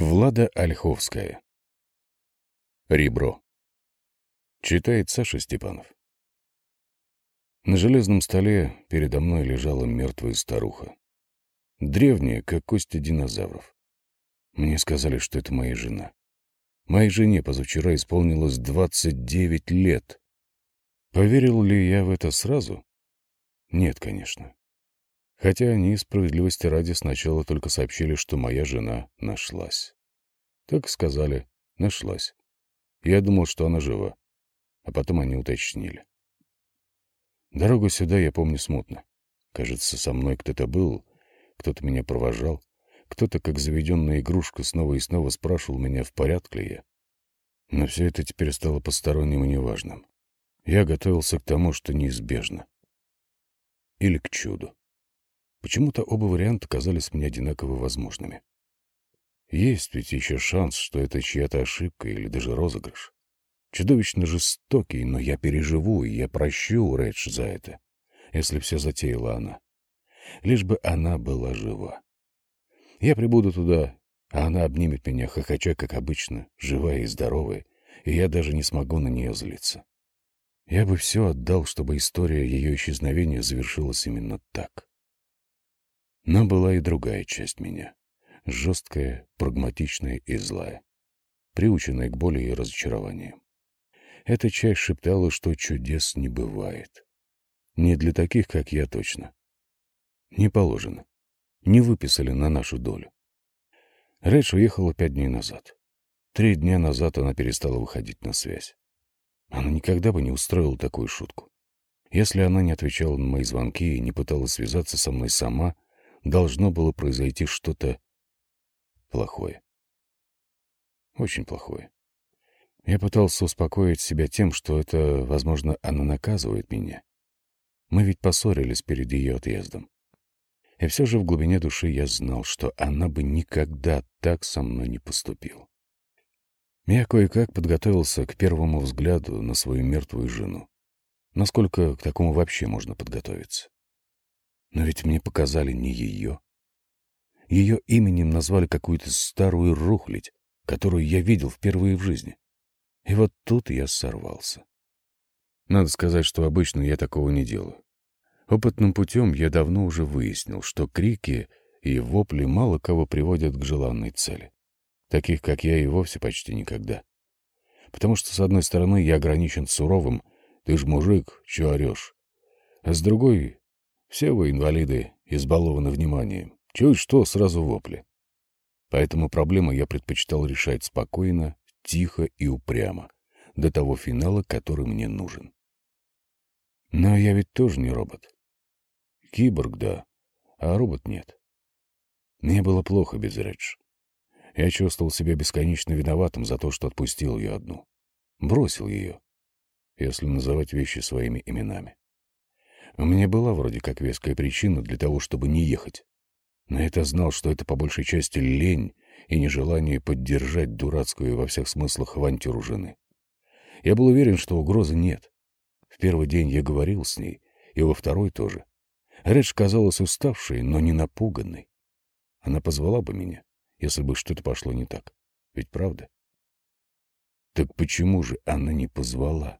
Влада Ольховская. Ребро. Читает Саша Степанов. На железном столе передо мной лежала мертвая старуха. Древняя, как кости динозавров. Мне сказали, что это моя жена. Моей жене позавчера исполнилось 29 лет. Поверил ли я в это сразу? Нет, конечно. Хотя они, справедливости ради, сначала только сообщили, что моя жена нашлась. Так сказали, нашлась. Я думал, что она жива. А потом они уточнили. Дорогу сюда я помню смутно. Кажется, со мной кто-то был, кто-то меня провожал, кто-то, как заведенная игрушка, снова и снова спрашивал меня, в порядке ли я. Но все это теперь стало посторонним и неважным. Я готовился к тому, что неизбежно. Или к чуду. Почему-то оба варианта казались мне одинаково возможными. Есть ведь еще шанс, что это чья-то ошибка или даже розыгрыш. Чудовищно жестокий, но я переживу, и я прощу Редж за это, если все затеяла она. Лишь бы она была жива. Я прибуду туда, а она обнимет меня, хохоча, как обычно, живая и здоровая, и я даже не смогу на нее злиться. Я бы все отдал, чтобы история ее исчезновения завершилась именно так. Но была и другая часть меня. Жесткая, прагматичная и злая. Приученная к боли и разочарованиям. Эта часть шептала, что чудес не бывает. Не для таких, как я, точно. Не положено. Не выписали на нашу долю. Рэдж уехала пять дней назад. Три дня назад она перестала выходить на связь. Она никогда бы не устроила такую шутку. Если она не отвечала на мои звонки и не пыталась связаться со мной сама, должно было произойти что-то плохое. Очень плохое. Я пытался успокоить себя тем, что это, возможно, она наказывает меня. Мы ведь поссорились перед ее отъездом. И все же в глубине души я знал, что она бы никогда так со мной не поступила. Я кое-как подготовился к первому взгляду на свою мертвую жену. Насколько к такому вообще можно подготовиться? Но ведь мне показали не ее. Ее именем назвали какую-то старую рухлядь, которую я видел впервые в жизни. И вот тут я сорвался. Надо сказать, что обычно я такого не делаю. Опытным путем я давно уже выяснил, что крики и вопли мало кого приводят к желанной цели. Таких, как я, и вовсе почти никогда. Потому что, с одной стороны, я ограничен суровым «ты ж мужик, чё орёшь?» А с другой все вы, инвалиды, избалованы вниманием. Чуть что, сразу вопли. Поэтому проблему я предпочитал решать спокойно, тихо и упрямо, до того финала, который мне нужен. Но я ведь тоже не робот. Киборг, да, а робот нет. Мне было плохо без Редж. Я чувствовал себя бесконечно виноватым за то, что отпустил ее одну. Бросил ее, если называть вещи своими именами. У меня была вроде как веская причина для того, чтобы не ехать. Но я-то знал, что это по большей части лень и нежелание поддержать дурацкую во всех смыслах авантюру жены. Я был уверен, что угрозы нет. В первый день я говорил с ней, и во второй тоже. Редж казалась уставшей, но не напуганной. Она позвала бы меня, если бы что-то пошло не так. Ведь правда? Так почему же она не позвала?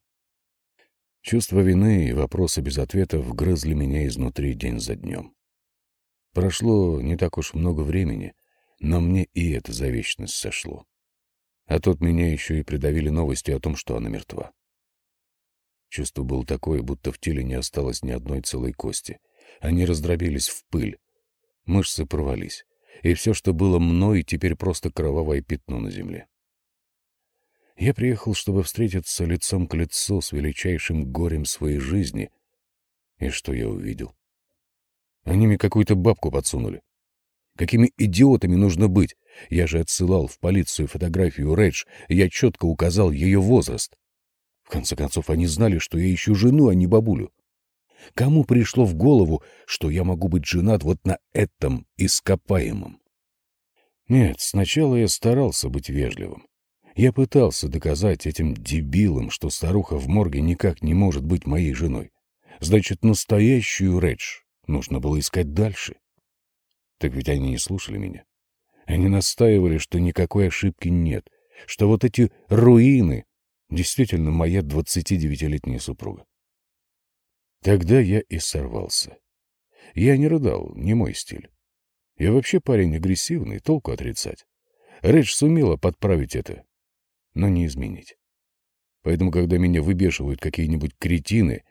Чувство вины и вопросы без ответов вгрызли меня изнутри день за днем. Прошло не так уж много времени, но мне и это за вечность сошло. А тут меня еще и придавили новости о том, что она мертва. Чувство было такое, будто в теле не осталось ни одной целой кости. Они раздробились в пыль. Мышцы порвались. И все, что было мной, теперь просто кровавое пятно на земле. Я приехал, чтобы встретиться лицом к лицу с величайшим горем своей жизни. И что я увидел? Они мне какую-то бабку подсунули. Какими идиотами нужно быть? Я же отсылал в полицию фотографию Редж, и я четко указал ее возраст. В конце концов, они знали, что я ищу жену, а не бабулю. Кому пришло в голову, что я могу быть женат вот на этом ископаемом? Нет, сначала я старался быть вежливым. Я пытался доказать этим дебилам, что старуха в морге никак не может быть моей женой. Значит, настоящую Редж нужно было искать дальше. Так ведь они не слушали меня. Они настаивали, что никакой ошибки нет, что вот эти руины действительно моя 29-летняя супруга. Тогда я и сорвался. Я не рыдал, не мой стиль. Я вообще парень агрессивный, толку отрицать. Рэдж сумела подправить это, но не изменить. Поэтому, когда меня выбешивают какие-нибудь кретины,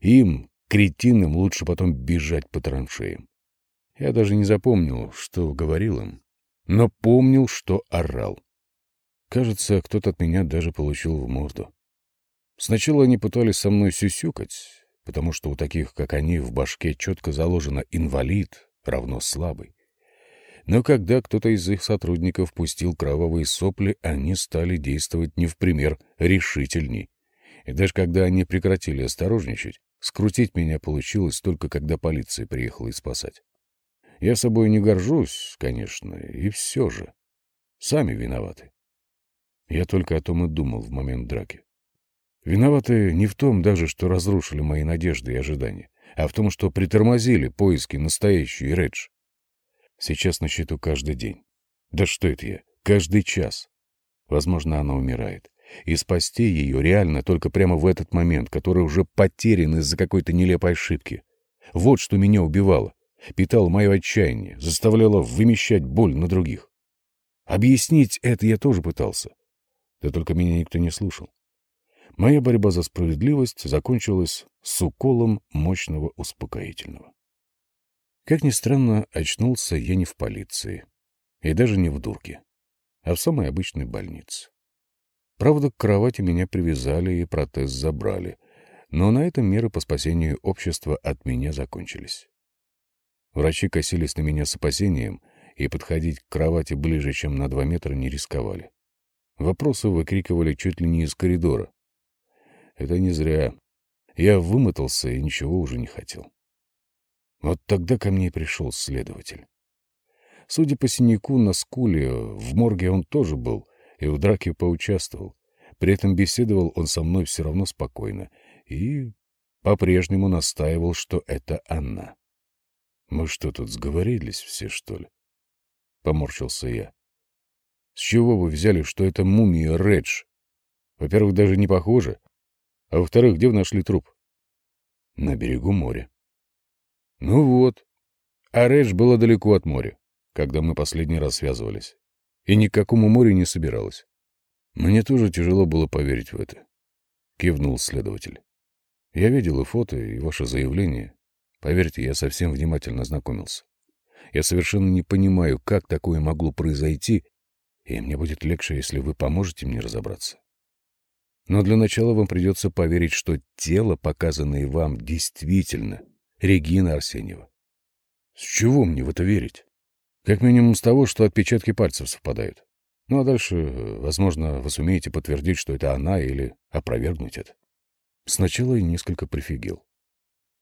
им, кретинам, лучше потом бежать по траншеям. Я даже не запомнил, что говорил им, но помнил, что орал. Кажется, кто-то от меня даже получил в морду. Сначала они пытались со мной сюсюкать, потому что у таких, как они, в башке четко заложено «инвалид» равно «слабый». Но когда кто-то из их сотрудников пустил кровавые сопли, они стали действовать не в пример решительней. И даже когда они прекратили осторожничать, скрутить меня получилось только когда полиция приехала и спасать. Я собой не горжусь, конечно, и все же. Сами виноваты. Я только о том и думал в момент драки. Виноваты не в том даже, что разрушили мои надежды и ожидания, а в том, что притормозили поиски настоящей Редж. Сейчас на счету каждый день. Да что это я? Каждый час. Возможно, она умирает. И спасти ее реально только прямо в этот момент, который уже потерян из-за какой-то нелепой ошибки. Вот что меня убивало. Питало мое отчаяние, заставляло вымещать боль на других. Объяснить это я тоже пытался. Да только меня никто не слушал. Моя борьба за справедливость закончилась с уколом мощного успокоительного. Как ни странно, очнулся я не в полиции. И даже не в дурке, а в самой обычной больнице. Правда, к кровати меня привязали и протез забрали, но на этом меры по спасению общества от меня закончились. Врачи косились на меня с опасением и подходить к кровати ближе, чем на два метра, не рисковали. Вопросы выкрикивали чуть ли не из коридора. Это не зря. Я вымотался и ничего уже не хотел. Вот тогда ко мне пришел следователь. Судя по синяку на скуле, в морге он тоже был и в драке поучаствовал. При этом беседовал он со мной все равно спокойно и по-прежнему настаивал, что это она. «Мы что, тут сговорились все, что ли?» — поморщился я. «С чего вы взяли, что это мумия Редж? Во-первых, даже не похоже. А во-вторых, где вы нашли труп?» «На берегу моря», ну вот. А Редж было далеко от моря, когда мы последний раз связывались. И ни к какому морю не собиралась. Мне тоже тяжело было поверить в это. Кивнул следователь. Я видел и фото, и ваше заявление. Поверьте, я совсем внимательно знакомился. Я совершенно не понимаю, как такое могло произойти, и мне будет легче, если вы поможете мне разобраться. Но для начала вам придется поверить, что тело, показанное вам, действительно Регина Арсеньева. С чего мне в это верить? Как минимум с того, что отпечатки пальцев совпадают. Ну а дальше, возможно, вы сумеете подтвердить, что это она, или опровергнуть это. Сначала я несколько прифигел.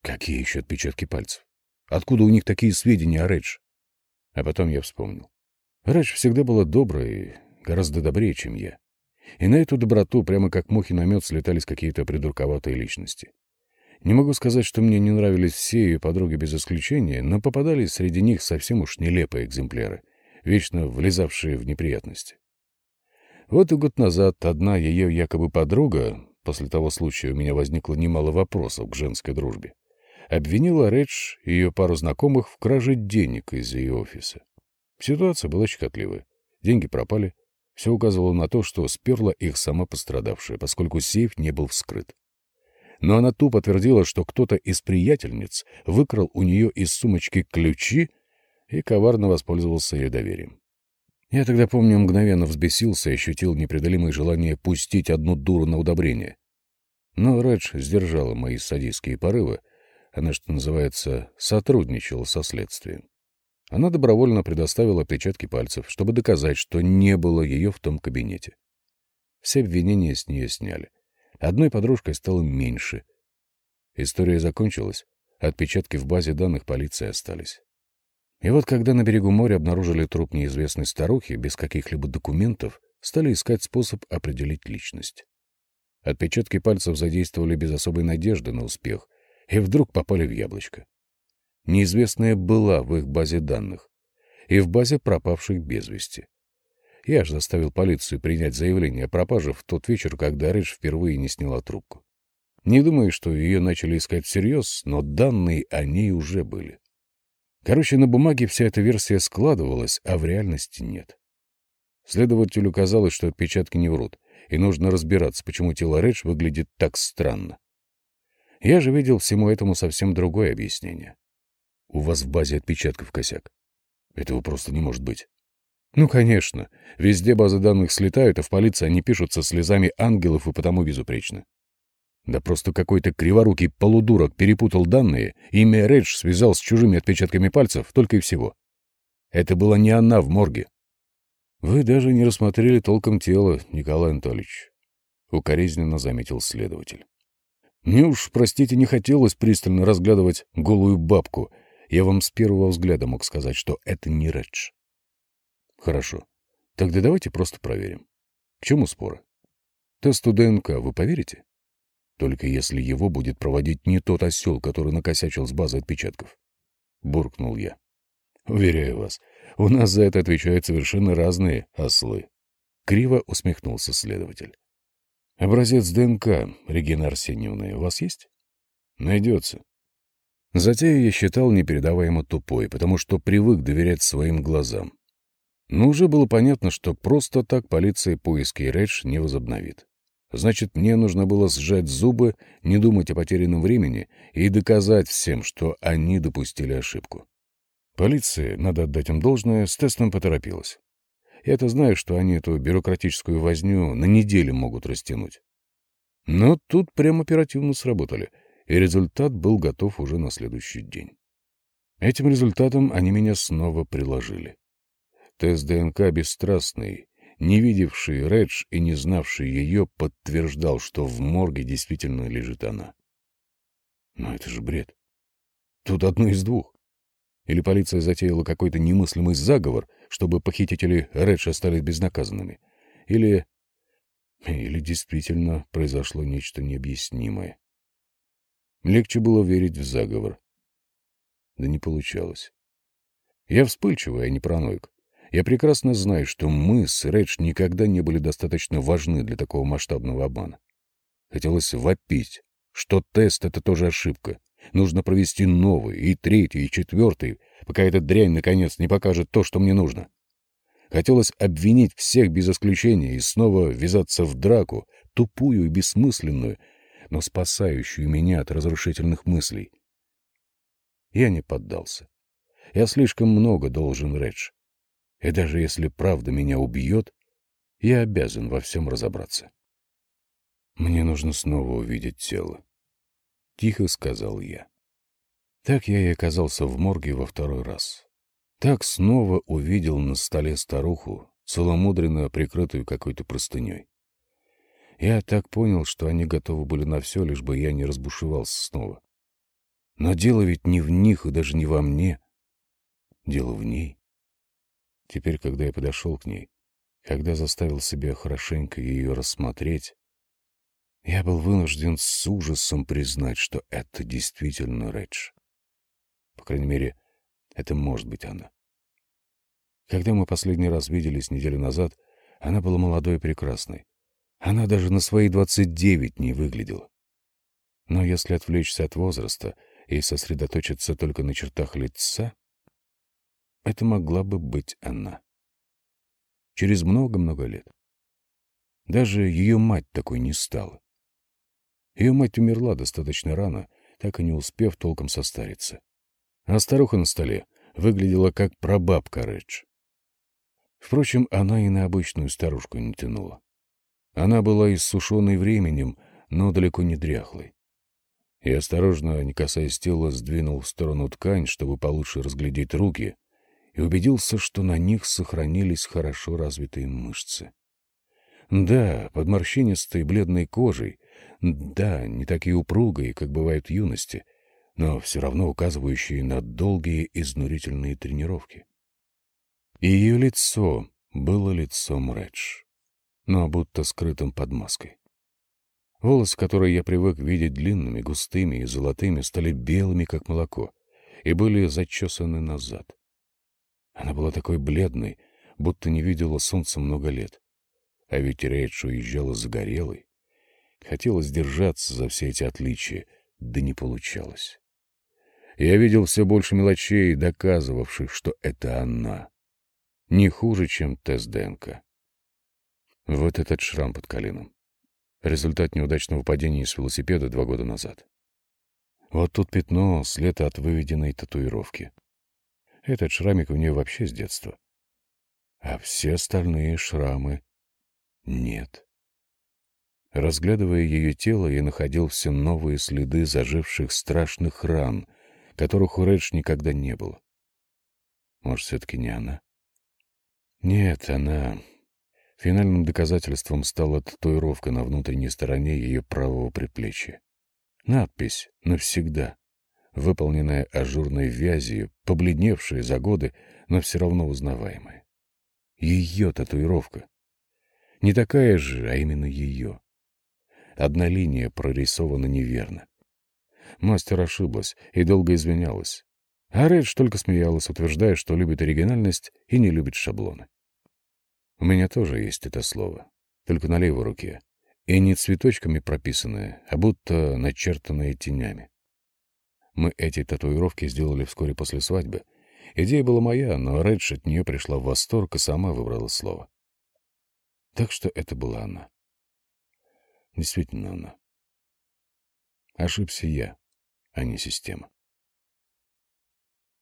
Какие еще отпечатки пальцев? Откуда у них такие сведения о Редж? А потом я вспомнил. Редж всегда была доброй гораздо добрее, чем я. И на эту доброту, прямо как мухи на мед, слетались какие-то придурковатые личности. Не могу сказать, что мне не нравились все ее подруги без исключения, но попадались среди них совсем уж нелепые экземпляры, вечно влезавшие в неприятности. Вот и год назад одна ее якобы подруга, после того случая у меня возникло немало вопросов к женской дружбе, обвинила Редж и ее пару знакомых в краже денег из ее офиса. Ситуация была щекотливая. Деньги пропали. Все указывало на то, что сперла их сама пострадавшая, поскольку сейф не был вскрыт но она тупо твердила, что кто-то из приятельниц выкрал у нее из сумочки ключи и коварно воспользовался ее доверием. Я тогда, помню, мгновенно взбесился и ощутил непреодолимое желание пустить одну дуру на удобрение. Но Редж сдержала мои садистские порывы. Она, что называется, сотрудничала со следствием. Она добровольно предоставила отпечатки пальцев, чтобы доказать, что не было ее в том кабинете. Все обвинения с нее сняли. Одной подружкой стало меньше. История закончилась, отпечатки в базе данных полиции остались. И вот когда на берегу моря обнаружили труп неизвестной старухи без каких-либо документов, стали искать способ определить личность. Отпечатки пальцев задействовали без особой надежды на успех и вдруг попали в яблочко. Неизвестная была в их базе данных. и в базе пропавших без вести. Я же заставил полицию принять заявление о пропаже в тот вечер, когда Редж впервые не сняла трубку. Не думаю, что ее начали искать всерьез, но данные о ней уже были. Короче, на бумаге вся эта версия складывалась, а в реальности нет. Следователю казалось, что отпечатки не врут, и нужно разбираться, почему тело Редж выглядит так странно. Я же видел всему этому совсем другое объяснение. У вас в базе отпечатков косяк. Этого просто не может быть. Ну, конечно. Везде базы данных слетают, а в полиции они пишут со слезами ангелов и потому безупречны. Да просто какой-то криворукий полудурок перепутал данные, и имя Редж связал с чужими отпечатками пальцев, только и всего. Это была не она в морге. Вы даже не рассмотрели толком тело, Николай Анатольевич. Укоризненно заметил следователь. Мне уж, простите, не хотелось пристально разглядывать голую бабку. Я вам с первого взгляда мог сказать, что это не Редж. Хорошо. Тогда давайте просто проверим. К чему споры? Тесту ДНК вы поверите? Только если его будет проводить не тот осел, который накосячил с базы отпечатков. Буркнул я. Уверяю вас, у нас за это отвечают совершенно разные ослы. Криво усмехнулся следователь. Образец ДНК, Регина Арсеньевна, у вас есть? Найдется. Затею я считал непередаваемо тупой, потому что привык доверять своим глазам. Но уже было понятно, что просто так полиция поиски Редж не возобновит. Значит, мне нужно было сжать зубы, не думать о потерянном времени и доказать всем, что они допустили ошибку. Полиция, надо отдать им должное, с тестом поторопилась. Я-то знаю, что они эту бюрократическую возню на неделю могут растянуть. Но тут прям оперативно сработали, и результат был готов уже на следующий день. Этим результатом они меня снова приложили. Тест ДНК бесстрастный, не видевший Редж и не знавший ее, подтверждал, что в морге действительно лежит она. Но это же бред. Тут одно из двух. Или полиция затеяла какой-то немыслимый заговор, чтобы похитители Редж остались безнаказанными. Или... Или действительно произошло нечто необъяснимое. Легче было верить в заговор. Да не получалось. Я вспыльчивый, а не параноик. Я прекрасно знаю, что мы с Редж никогда не были достаточно важны для такого масштабного обмана. Хотелось вопить, что тест — это тоже ошибка. Нужно провести новый, и третий, и четвертый, пока эта дрянь наконец не покажет то, что мне нужно. Хотелось обвинить всех без исключения и снова ввязаться в драку, тупую и бессмысленную, но спасающую меня от разрушительных мыслей. Я не поддался. Я слишком много должен Редж. И даже если правда меня убьет, я обязан во всем разобраться. Мне нужно снова увидеть тело. Тихо сказал я. Так я и оказался в морге во второй раз. Так снова увидел на столе старуху, целомудренно прикрытую какой-то простыней. Я так понял, что они готовы были на все, лишь бы я не разбушевался снова. Но дело ведь не в них и даже не во мне. Дело в ней. Теперь, когда я подошел к ней, когда заставил себя хорошенько ее рассмотреть, я был вынужден с ужасом признать, что это действительно Редж. По крайней мере, это может быть она. Когда мы последний раз виделись неделю назад, она была молодой и прекрасной. Она даже на свои двадцать девять не выглядела. Но если отвлечься от возраста и сосредоточиться только на чертах лица, это могла бы быть она. Через много-много лет. Даже ее мать такой не стала. Ее мать умерла достаточно рано, так и не успев толком состариться. А старуха на столе выглядела как прабабка Редж. Впрочем, она и на обычную старушку не тянула. Она была иссушенной временем, но далеко не дряхлой. И осторожно, не касаясь тела, сдвинул в сторону ткань, чтобы получше разглядеть руки, и убедился, что на них сохранились хорошо развитые мышцы. Да, под морщинистой бледной кожей, да, не такие упругие, как бывают в юности, но все равно указывающие на долгие изнурительные тренировки. Ее лицо было лицом Редж, но будто скрытым под маской. Волосы, которые я привык видеть длинными, густыми и золотыми, стали белыми, как молоко, и были зачесаны назад. Она была такой бледной, будто не видела солнца много лет. А ведь Редж уезжала загорелой. Хотелось держаться за все эти отличия, да не получалось. Я видел все больше мелочей, доказывавших, что это она. Не хуже, чем тест ДНК. Вот этот шрам под коленом. Результат неудачного падения с велосипеда два года назад. Вот тут пятно, след от выведенной татуировки. Этот шрамик у нее вообще с детства. А все остальные шрамы нет. Разглядывая ее тело, я находил все новые следы заживших страшных ран, которых у Редж никогда не было. Может, все-таки не она? Нет, она... Финальным доказательством стала татуировка на внутренней стороне ее правого предплечья. Надпись «Навсегда», выполненная ажурной вязью, побледневшая за годы, но все равно узнаваемая. Ее татуировка. Не такая же, а именно ее. Одна линия прорисована неверно. Мастер ошиблась и долго извинялась. А Редж только смеялась, утверждая, что любит оригинальность и не любит шаблоны. У меня тоже есть это слово, только на левой руке. И не цветочками прописанное, а будто начертанное тенями. Мы эти татуировки сделали вскоре после свадьбы. Идея была моя, но Редж от нее пришла в восторг и сама выбрала слово. Так что это была она. Действительно она. Ошибся я, а не система.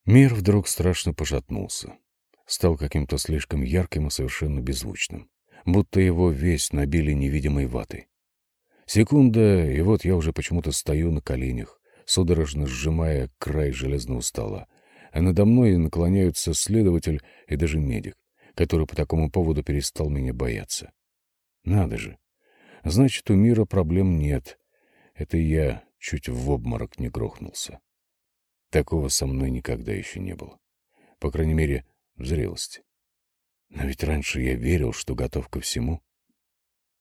Мир вдруг страшно пошатнулся. Стал каким-то слишком ярким и совершенно беззвучным. Будто его весь набили невидимой ватой. Секунда, и вот я уже почему-то стою на коленях, судорожно сжимая край железного стола. А надо мной наклоняются следователь и даже медик, который по такому поводу перестал меня бояться. Надо же. Значит, у мира проблем нет. Это я чуть в обморок не грохнулся. Такого со мной никогда еще не было. По крайней мере, в зрелости. Но ведь раньше я верил, что готов ко всему.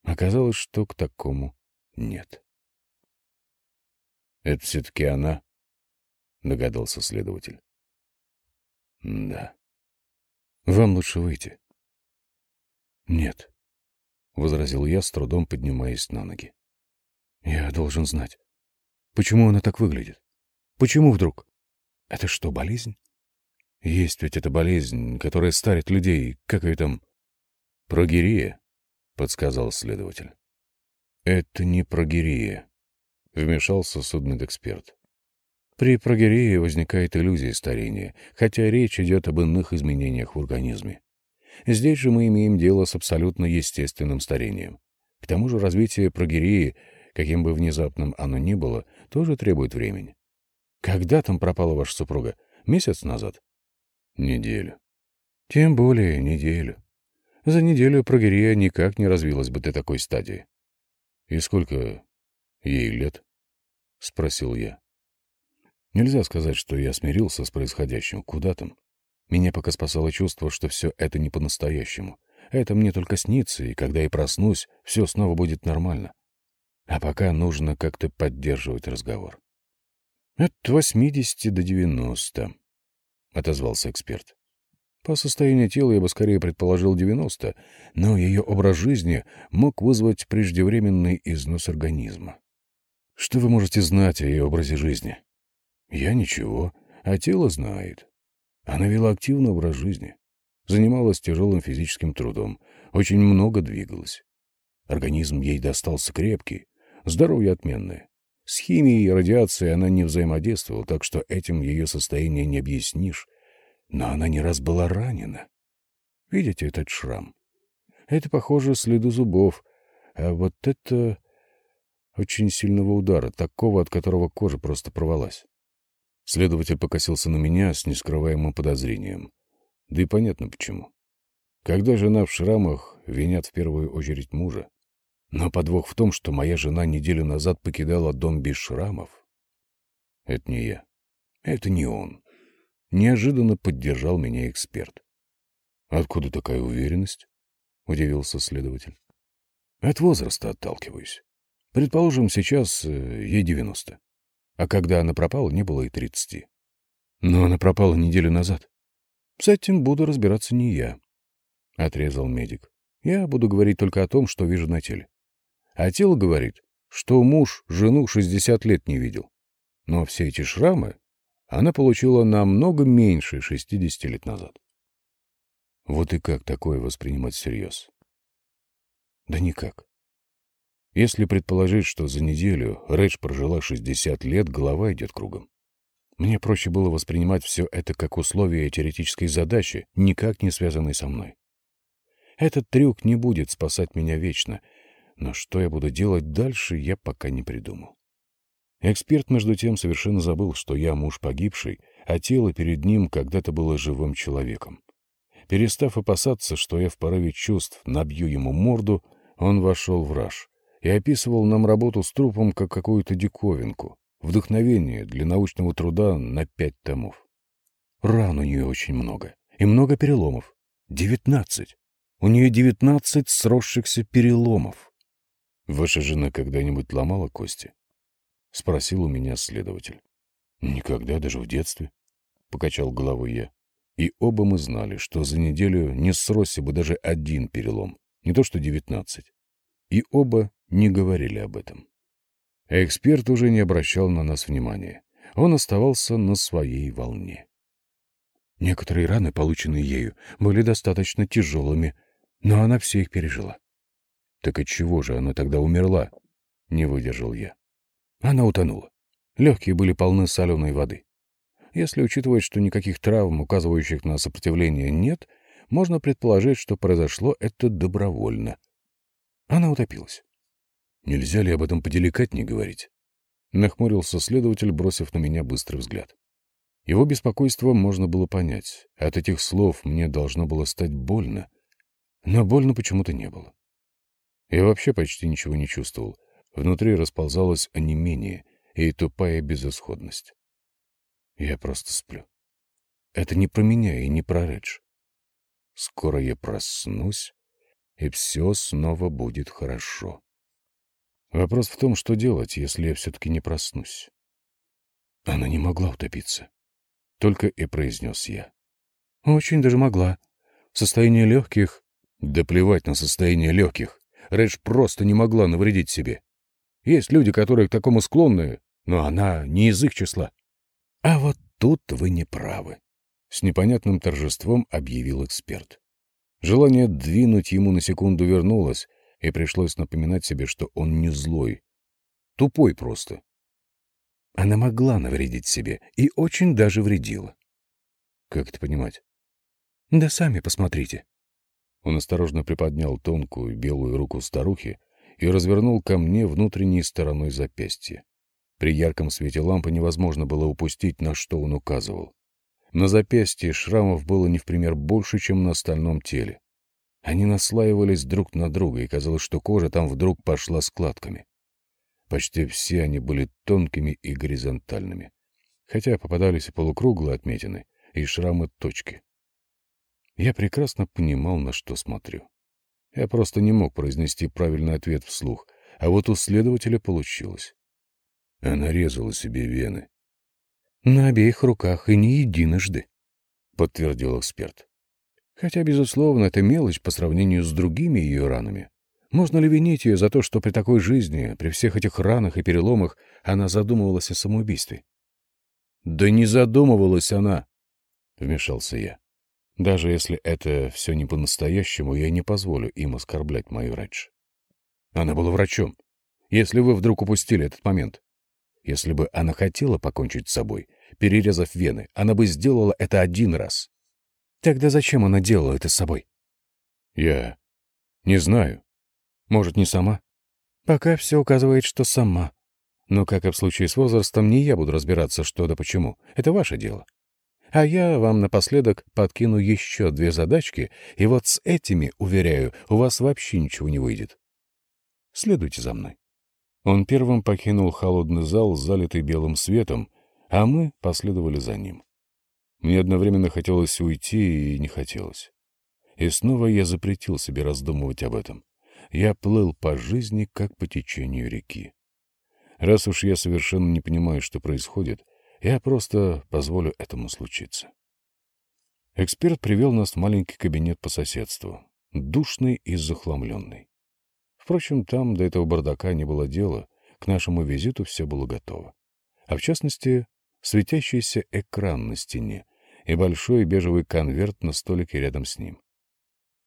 Оказалось, что к такому нет. «Это все-таки она?» — догадался следователь. «Да. Вам лучше выйти». «Нет», — возразил я, с трудом поднимаясь на ноги. «Я должен знать. Почему она так выглядит? Почему вдруг? Это что, болезнь? Есть ведь эта болезнь, которая старит людей, как ее там... Прогерия, — подсказал следователь. Это не прогерия, — вмешался судмедэксперт. При прогерии возникает иллюзия старения, хотя речь идет об иных изменениях в организме. Здесь же мы имеем дело с абсолютно естественным старением. К тому же развитие прогерии, каким бы внезапным оно ни было, тоже требует времени. Когда там пропала ваша супруга? Месяц назад? Неделю. Тем более неделю. За неделю прогерия никак не развилась бы до такой стадии. И сколько ей лет? Спросил я. Нельзя сказать, что я смирился с происходящим. Куда там? Меня пока спасало чувство, что все это не по-настоящему. Это мне только снится, и когда я проснусь, все снова будет нормально. А пока нужно как-то поддерживать разговор. От 80 до 90, — отозвался эксперт. По состоянию тела я бы скорее предположил 90, но ее образ жизни мог вызвать преждевременный износ организма. Что вы можете знать о ее образе жизни? Я ничего, а тело знает. Она вела активный образ жизни, занималась тяжелым физическим трудом, очень много двигалась. Организм ей достался крепкий, здоровье отменное. С химией и радиацией она не взаимодействовала, так что этим ее состояние не объяснишь. Но она не раз была ранена. Видите этот шрам? Это, похоже, следы зубов. А вот это очень сильного удара, такого, от которого кожа просто порвалась. Следователь покосился на меня с нескрываемым подозрением. Да и понятно почему. Когда жена в шрамах, винят в первую очередь мужа. Но подвох в том, что моя жена неделю назад покидала дом без шрамов. Это не я. Это не он. Неожиданно поддержал меня эксперт. «Откуда такая уверенность?» — удивился следователь. «От возраста отталкиваюсь. Предположим, сейчас э, ей девяносто. А когда она пропала, не было и тридцати. Но она пропала неделю назад. С этим буду разбираться не я, — отрезал медик. Я буду говорить только о том, что вижу на теле. А тело говорит, что муж жену 60 лет не видел. Но все эти шрамы она получила намного меньше 60 лет назад. Вот и как такое воспринимать всерьез? Да никак. Если предположить, что за неделю Рэдж прожила 60 лет, голова идет кругом. Мне проще было воспринимать все это как условие теоретической задачи, никак не связанной со мной. Этот трюк не будет спасать меня вечно, но что я буду делать дальше, я пока не придумал. Эксперт, между тем, совершенно забыл, что я муж погибший, а тело перед ним когда-то было живым человеком. Перестав опасаться, что я в порыве чувств набью ему морду, он вошел в раж и описывал нам работу с трупом как какую-то диковинку, вдохновение для научного труда на пять томов. Ран у нее очень много, и много переломов. Девятнадцать. У нее девятнадцать сросшихся переломов. Ваша жена когда-нибудь ломала кости? — спросил у меня следователь. «Никогда, даже в детстве», — покачал головой я. И оба мы знали, что за неделю не сросся бы даже один перелом, не то что девятнадцать. И оба не говорили об этом. Эксперт уже не обращал на нас внимания. Он оставался на своей волне. Некоторые раны, полученные ею, были достаточно тяжелыми, но она все их пережила. Так от чего же она тогда умерла? Не выдержал я. Она утонула. Легкие были полны соленой воды. Если учитывать, что никаких травм, указывающих на сопротивление, нет, можно предположить, что произошло это добровольно. Она утопилась. Нельзя ли об этом поделикатнее говорить? Нахмурился следователь, бросив на меня быстрый взгляд. Его беспокойство можно было понять. От этих слов мне должно было стать больно. Но больно почему-то не было. Я вообще почти ничего не чувствовал. Внутри расползалось онемение и тупая безысходность. Я просто сплю. Это не про меня и не про Редж. Скоро я проснусь, и все снова будет хорошо. Вопрос в том, что делать, если я все-таки не проснусь. Она не могла утопиться. Только и произнес я. Очень даже могла. Состояние легких... Да плевать на состояние легких. Редж просто не могла навредить себе. Есть люди, которые к такому склонны, но она не из их числа. А вот тут вы не правы. С непонятным торжеством объявил эксперт. Желание двинуть ему на секунду вернулось, и пришлось напоминать себе, что он не злой. Тупой просто. Она могла навредить себе и очень даже вредила. Как это понимать? Да сами посмотрите. Он осторожно приподнял тонкую белую руку старухи и развернул ко мне внутренней стороной запястья. При ярком свете лампы невозможно было упустить, на что он указывал. На запястье шрамов было не в пример больше, чем на остальном теле. Они наслаивались друг на друга, и казалось, что кожа там вдруг пошла складками. Почти все они были тонкими и горизонтальными, хотя попадались и полукруглые отметины, и шрамы-точки. Я прекрасно понимал, на что смотрю. Я просто не мог произнести правильный ответ вслух, а вот у следователя получилось. Она резала себе вены. «На обеих руках и не единожды», — подтвердил эксперт. Хотя, безусловно, это мелочь по сравнению с другими ее ранами. Можно ли винить ее за то, что при такой жизни, при всех этих ранах и переломах, она задумывалась о самоубийстве? «Да не задумывалась она!» — вмешался я. Даже если это все не по-настоящему, я не позволю им оскорблять мою Редж. Она была врачом. Если вы вдруг упустили этот момент. Если бы она хотела покончить с собой, перерезав вены, она бы сделала это один раз. Тогда зачем она делала это с собой? Я не знаю. Может, не сама? Пока все указывает, что сама. Но, как и в случае с возрастом, не я буду разбираться, что да почему. Это ваше дело. А я вам напоследок подкину еще две задачки, и вот с этими, уверяю, у вас вообще ничего не выйдет. Следуйте за мной. Он первым покинул холодный зал, залитый белым светом, а мы последовали за ним. Мне одновременно хотелось уйти и не хотелось. И снова я запретил себе раздумывать об этом. Я плыл по жизни, как по течению реки. Раз уж я совершенно не понимаю, что происходит, я просто позволю этому случиться. Эксперт привел нас в маленький кабинет по соседству, душный и захламленный. Впрочем, там до этого бардака не было дела, к нашему визиту все было готово. А в частности, светящийся экран на стене и большой бежевый конверт на столике рядом с ним.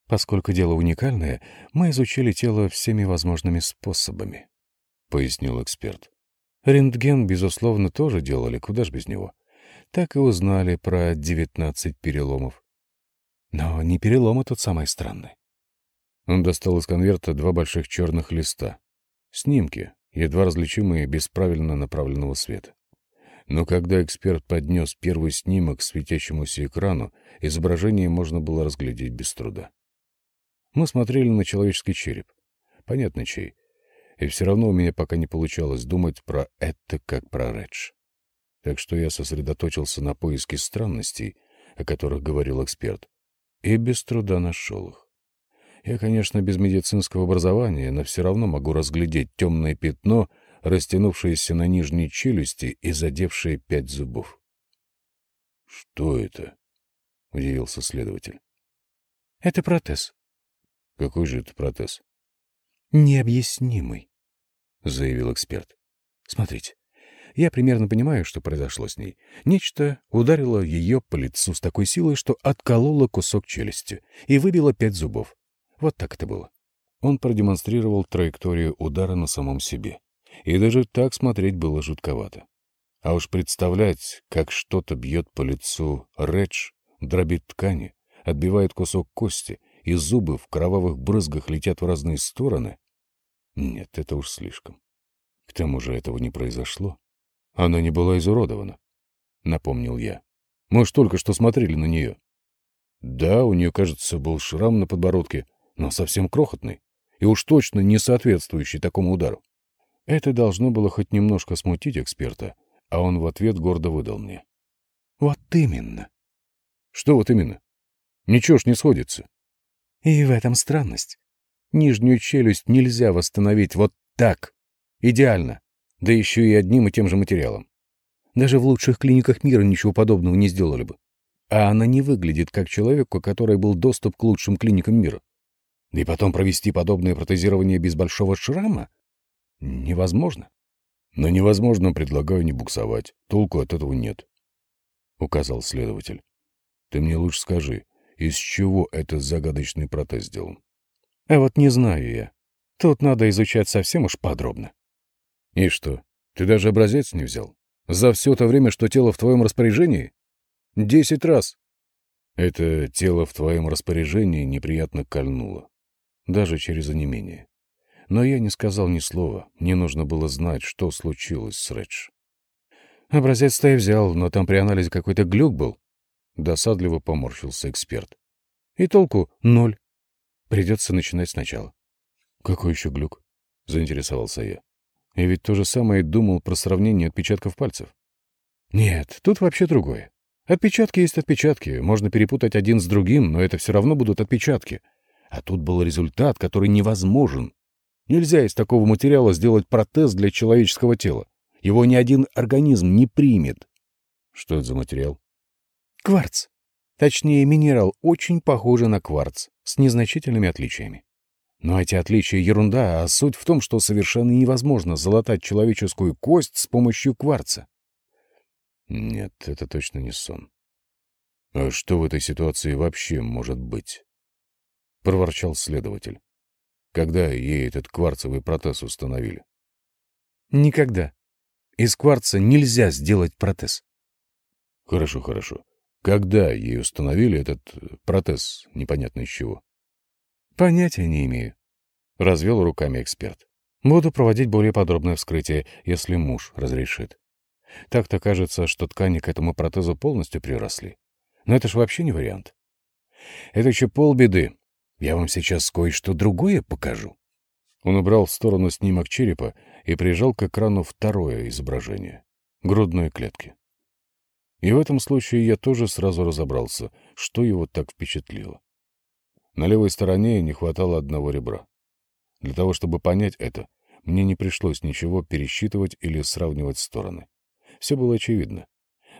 Поскольку дело уникальное, мы изучили тело всеми возможными способами, — пояснил эксперт. Рентген, безусловно, тоже делали, куда ж без него. Так и узнали про 19 переломов. Но не переломы тот самый странный. Он достал из конверта два больших черных листа. Снимки, едва различимые без правильно направленного света. Но когда эксперт поднес первый снимок к светящемуся экрану, изображение можно было разглядеть без труда. Мы смотрели на человеческий череп. Понятно, чей. И все равно у меня пока не получалось думать про это как про Редж. Так что я сосредоточился на поиске странностей, о которых говорил эксперт, и без труда нашел их. Я, конечно, без медицинского образования, но все равно могу разглядеть темное пятно, растянувшееся на нижней челюсти и задевшее пять зубов. — Что это? — удивился следователь. — Это протез, какой же это протез? Необъяснимый, заявил эксперт. Смотрите, я примерно понимаю, что произошло с ней. Нечто ударило ее по лицу с такой силой, что откололо кусок челюсти и выбило пять зубов. Вот так это было. Он продемонстрировал траекторию удара на самом себе. И даже так смотреть было жутковато. А уж представлять, как что-то бьет по лицу Редж, дробит ткани, отбивает кусок кости и зубы в кровавых брызгах летят в разные стороны? Нет, это уж слишком. К тому же этого не произошло. Она не была изуродована, — напомнил я. Мы ж только что смотрели на нее. Да, у нее, кажется, был шрам на подбородке, но совсем крохотный, и уж точно не соответствующий такому удару. Это должно было хоть немножко смутить эксперта, а он в ответ гордо выдал мне. — Вот именно. — Что вот именно? Ничего ж не сходится. И в этом странность. Нижнюю челюсть нельзя восстановить вот так. Идеально. Да еще и одним и тем же материалом. Даже в лучших клиниках мира ничего подобного не сделали бы. А она не выглядит как человек, у которой был доступ к лучшим клиникам мира. Да и потом провести подобное протезирование без большого шрама невозможно. Но невозможно, предлагаю не буксовать. Толку от этого нет, — указал следователь. Ты мне лучше скажи, из чего этот загадочный протез сделан? А вот не знаю я. Тут надо изучать совсем уж подробно. И что, ты даже образец не взял? За все то время, что тело в твоем распоряжении? Десять раз. Это тело в твоем распоряжении неприятно кольнуло. Даже через онемение. Но я не сказал ни слова. Мне нужно было знать, что случилось с Редж. Образец-то я взял, но там при анализе какой-то глюк был. Досадливо поморщился эксперт. И толку ноль. Придется начинать сначала. Какой еще глюк? Заинтересовался я. И ведь то же самое думал про сравнение отпечатков пальцев. Нет, тут вообще другое. Отпечатки есть отпечатки. Можно перепутать один с другим, но это все равно будут отпечатки. А тут был результат, который невозможен. Нельзя из такого материала сделать протез для человеческого тела. Его ни один организм не примет. Что это за материал? Кварц. Точнее, минерал очень похожий на кварц, с незначительными отличиями. Но эти отличия — ерунда, а суть в том, что совершенно невозможно залатать человеческую кость с помощью кварца. Нет, это точно не сон. А что в этой ситуации вообще может быть? Проворчал следователь. Когда ей этот кварцевый протез установили? Никогда. Из кварца нельзя сделать протез. Хорошо, хорошо. Когда ей установили этот э, протез, непонятно из чего? Понятия не имею. Развел руками эксперт. Буду проводить более подробное вскрытие, если муж разрешит. Так-то кажется, что ткани к этому протезу полностью приросли. Но это ж вообще не вариант. Это еще полбеды. Я вам сейчас кое-что другое покажу. Он убрал в сторону снимок черепа и прижал к экрану второе изображение — грудной клетки. И в этом случае я тоже сразу разобрался, что его так впечатлило. На левой стороне не хватало одного ребра. Для того, чтобы понять это, мне не пришлось ничего пересчитывать или сравнивать стороны. Все было очевидно.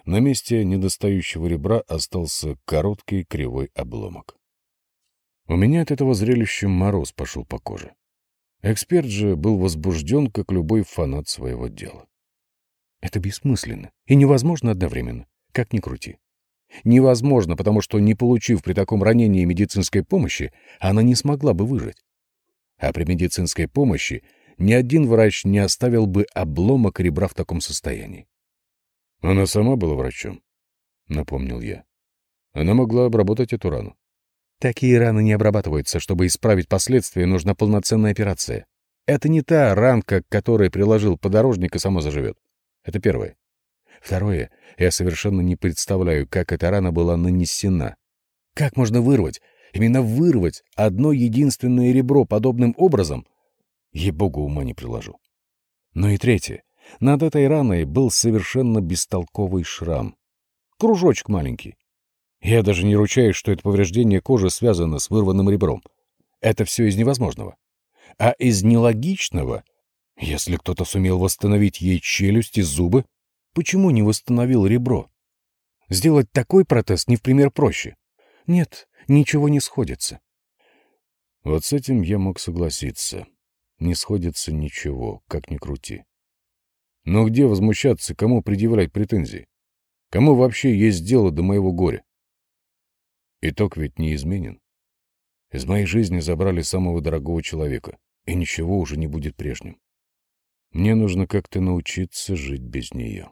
На месте недостающего ребра остался короткий кривой обломок. У меня от этого зрелища мороз пошел по коже. Эксперт же был возбужден, как любой фанат своего дела. Это бессмысленно и невозможно одновременно, как ни крути. Невозможно, потому что, не получив при таком ранении медицинской помощи, она не смогла бы выжить. А при медицинской помощи ни один врач не оставил бы обломок ребра в таком состоянии. Она сама была врачом, — напомнил я. Она могла обработать эту рану. Такие раны не обрабатываются. Чтобы исправить последствия, нужна полноценная операция. Это не та ранка, к которой приложил подорожник и само заживет. Это первое. Второе. Я совершенно не представляю, как эта рана была нанесена. Как можно вырвать, именно вырвать одно единственное ребро подобным образом? Ей-богу, ума не приложу. Ну и третье. Над этой раной был совершенно бестолковый шрам. Кружочек маленький. Я даже не ручаюсь, что это повреждение кожи связано с вырванным ребром. Это все из невозможного. А из нелогичного, если кто-то сумел восстановить ей челюсть и зубы, почему не восстановил ребро? Сделать такой протез не в пример проще. Нет, ничего не сходится. Вот с этим я мог согласиться. Не сходится ничего, как ни крути. Но где возмущаться, кому предъявлять претензии? Кому вообще есть дело до моего горя? Итог ведь не изменен. Из моей жизни забрали самого дорогого человека, и ничего уже не будет прежним. Мне нужно как-то научиться жить без нее.